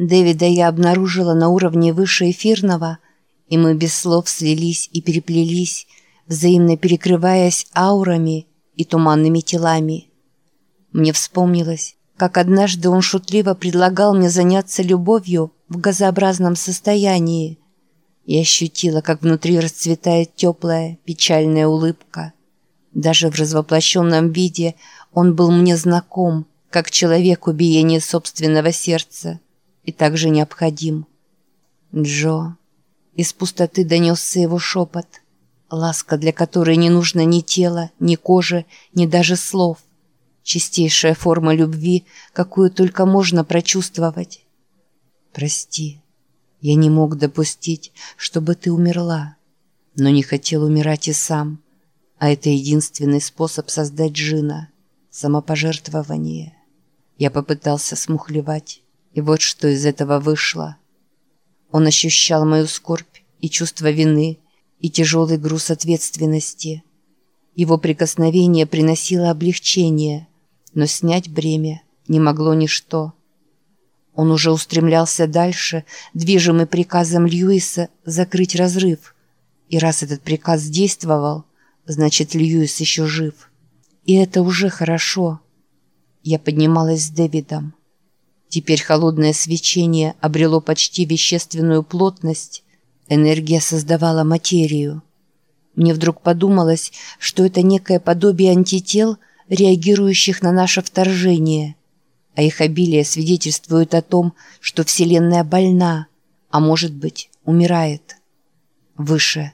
Дэвида я обнаружила на уровне выше эфирного, и мы без слов слились и переплелись, взаимно перекрываясь аурами и туманными телами. Мне вспомнилось, как однажды он шутливо предлагал мне заняться любовью в газообразном состоянии. Я ощутила, как внутри расцветает теплая, печальная улыбка. Даже в развоплощенном виде он был мне знаком, как человек убиение собственного сердца, и также необходим. Джо. Из пустоты донесся его шепот. Ласка, для которой не нужно ни тела, ни кожи, ни даже слов. Чистейшая форма любви, какую только можно прочувствовать. Прости, я не мог допустить, чтобы ты умерла, но не хотел умирать и сам, а это единственный способ создать Джина – самопожертвование. Я попытался смухлевать, и вот что из этого вышло. Он ощущал мою скорбь и чувство вины, и тяжелый груз ответственности. Его прикосновение приносило облегчение, но снять бремя не могло ничто. Он уже устремлялся дальше, движимый приказом Льюиса закрыть разрыв. И раз этот приказ действовал, значит, Льюис еще жив. И это уже хорошо. Я поднималась с Дэвидом. Теперь холодное свечение обрело почти вещественную плотность. Энергия создавала материю. Мне вдруг подумалось, что это некое подобие антител, реагирующих на наше вторжение – а их обилие свидетельствует о том, что Вселенная больна, а может быть, умирает. Выше.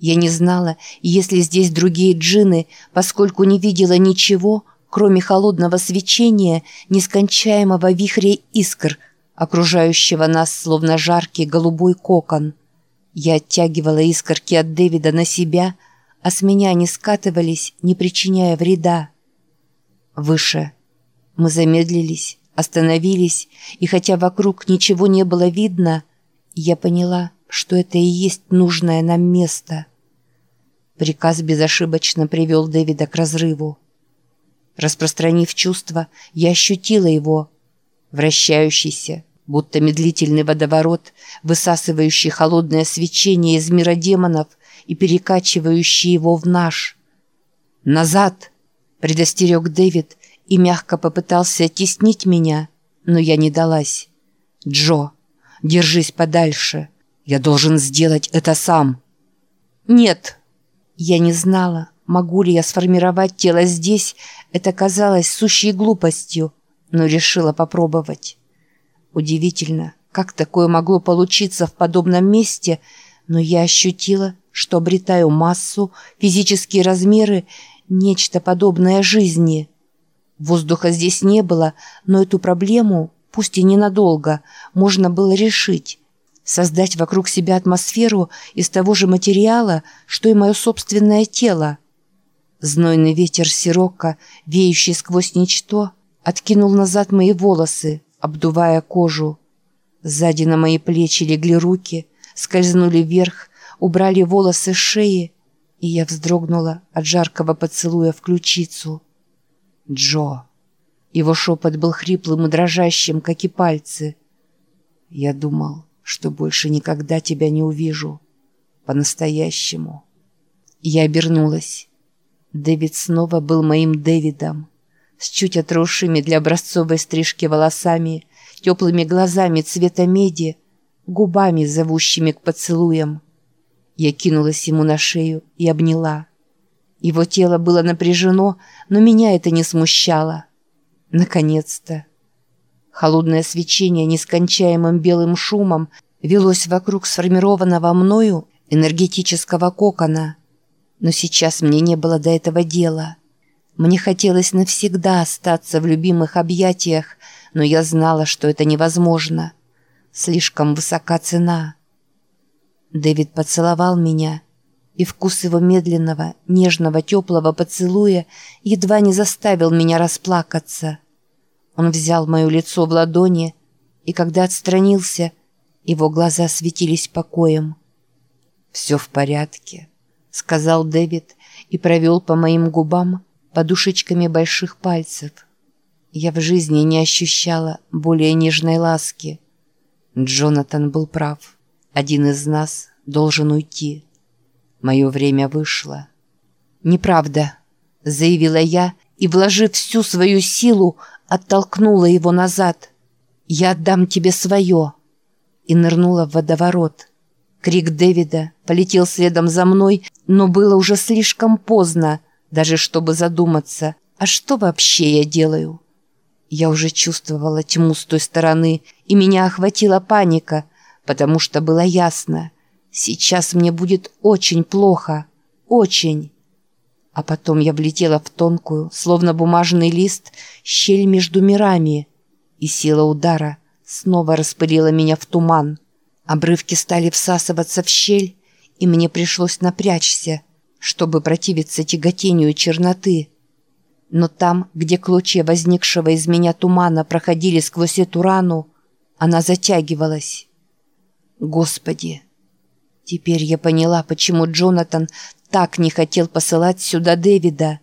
Я не знала, есть ли здесь другие джины, поскольку не видела ничего, кроме холодного свечения, нескончаемого вихря искр, окружающего нас словно жаркий голубой кокон. Я оттягивала искорки от Дэвида на себя, а с меня они скатывались, не причиняя вреда. Выше. Мы замедлились, остановились, и хотя вокруг ничего не было видно, я поняла, что это и есть нужное нам место. Приказ безошибочно привел Дэвида к разрыву. Распространив чувство, я ощутила его, вращающийся, будто медлительный водоворот, высасывающий холодное свечение из мира демонов и перекачивающий его в наш. «Назад!» — предостерег Дэвид, и мягко попытался оттеснить меня, но я не далась. «Джо, держись подальше. Я должен сделать это сам». «Нет». Я не знала, могу ли я сформировать тело здесь. Это казалось сущей глупостью, но решила попробовать. Удивительно, как такое могло получиться в подобном месте, но я ощутила, что обретаю массу, физические размеры, нечто подобное жизни – Воздуха здесь не было, но эту проблему, пусть и ненадолго, можно было решить. Создать вокруг себя атмосферу из того же материала, что и мое собственное тело. Знойный ветер сирока, веющий сквозь ничто, откинул назад мои волосы, обдувая кожу. Сзади на мои плечи легли руки, скользнули вверх, убрали волосы с шеи, и я вздрогнула от жаркого поцелуя в ключицу. Джо. Его шепот был хриплым и дрожащим, как и пальцы. Я думал, что больше никогда тебя не увижу. По-настоящему. Я обернулась. Дэвид снова был моим Дэвидом. С чуть отросшими для образцовой стрижки волосами, теплыми глазами цвета меди, губами, зовущими к поцелуям. Я кинулась ему на шею и обняла. Его тело было напряжено, но меня это не смущало. Наконец-то. Холодное свечение нескончаемым белым шумом велось вокруг сформированного мною энергетического кокона. Но сейчас мне не было до этого дела. Мне хотелось навсегда остаться в любимых объятиях, но я знала, что это невозможно. Слишком высока цена. Дэвид поцеловал меня, и вкус его медленного, нежного, теплого поцелуя едва не заставил меня расплакаться. Он взял мое лицо в ладони, и когда отстранился, его глаза светились покоем. «Все в порядке», — сказал Дэвид и провел по моим губам подушечками больших пальцев. Я в жизни не ощущала более нежной ласки. Джонатан был прав. Один из нас должен уйти. Мое время вышло. «Неправда», — заявила я и, вложив всю свою силу, оттолкнула его назад. «Я отдам тебе свое» и нырнула в водоворот. Крик Дэвида полетел следом за мной, но было уже слишком поздно, даже чтобы задуматься, а что вообще я делаю? Я уже чувствовала тьму с той стороны, и меня охватила паника, потому что было ясно, сейчас мне будет очень плохо, очень. А потом я влетела в тонкую, словно бумажный лист, щель между мирами, и сила удара снова распылила меня в туман. Обрывки стали всасываться в щель, и мне пришлось напрячься, чтобы противиться тяготению черноты. Но там, где клочья возникшего из меня тумана проходили сквозь эту рану, она затягивалась. Господи! Теперь я поняла, почему Джонатан так не хотел посылать сюда Дэвида.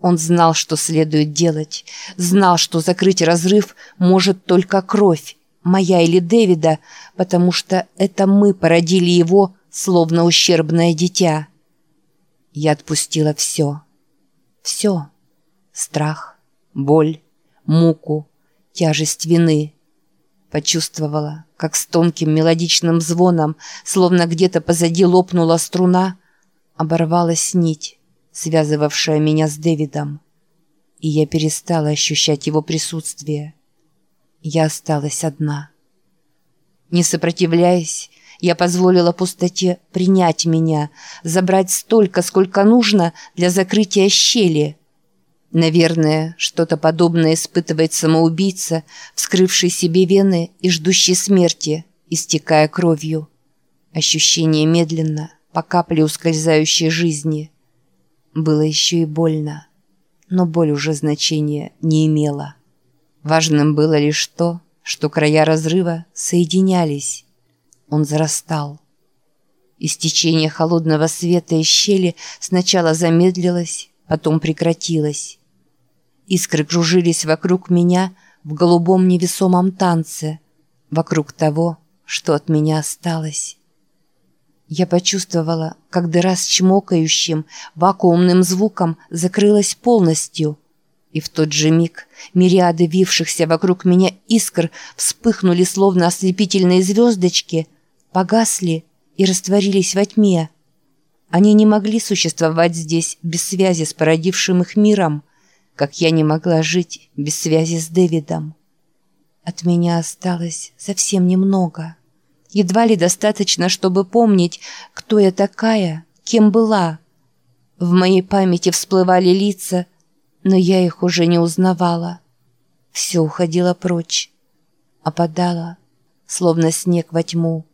Он знал, что следует делать, знал, что закрыть разрыв может только кровь, моя или Дэвида, потому что это мы породили его, словно ущербное дитя. Я отпустила все. Все. Страх, боль, муку, тяжесть вины. Почувствовала, как с тонким мелодичным звоном, словно где-то позади лопнула струна, оборвалась нить, связывавшая меня с Дэвидом. И я перестала ощущать его присутствие. Я осталась одна. Не сопротивляясь, я позволила пустоте принять меня, забрать столько, сколько нужно для закрытия щели. Наверное, что-то подобное испытывает самоубийца, вскрывший себе вены и ждущий смерти, истекая кровью. Ощущение медленно, по капле ускользающей жизни. Было еще и больно, но боль уже значения не имела. Важным было лишь то, что края разрыва соединялись. Он зарастал. Истечение холодного света из щели сначала замедлилось, потом прекратилось. Искры кружились вокруг меня в голубом невесомом танце, вокруг того, что от меня осталось. Я почувствовала, как дыра с чмокающим, вакуумным звуком закрылась полностью — и в тот же миг мириады вившихся вокруг меня искр вспыхнули словно ослепительные звездочки, погасли и растворились во тьме. Они не могли существовать здесь без связи с породившим их миром, как я не могла жить без связи с Дэвидом. От меня осталось совсем немного. Едва ли достаточно, чтобы помнить, кто я такая, кем была. В моей памяти всплывали лица, но я их уже не узнавала. Все уходило прочь, опадало, словно снег во тьму.